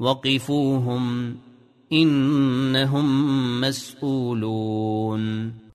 وقفوهم إنهم مسئولون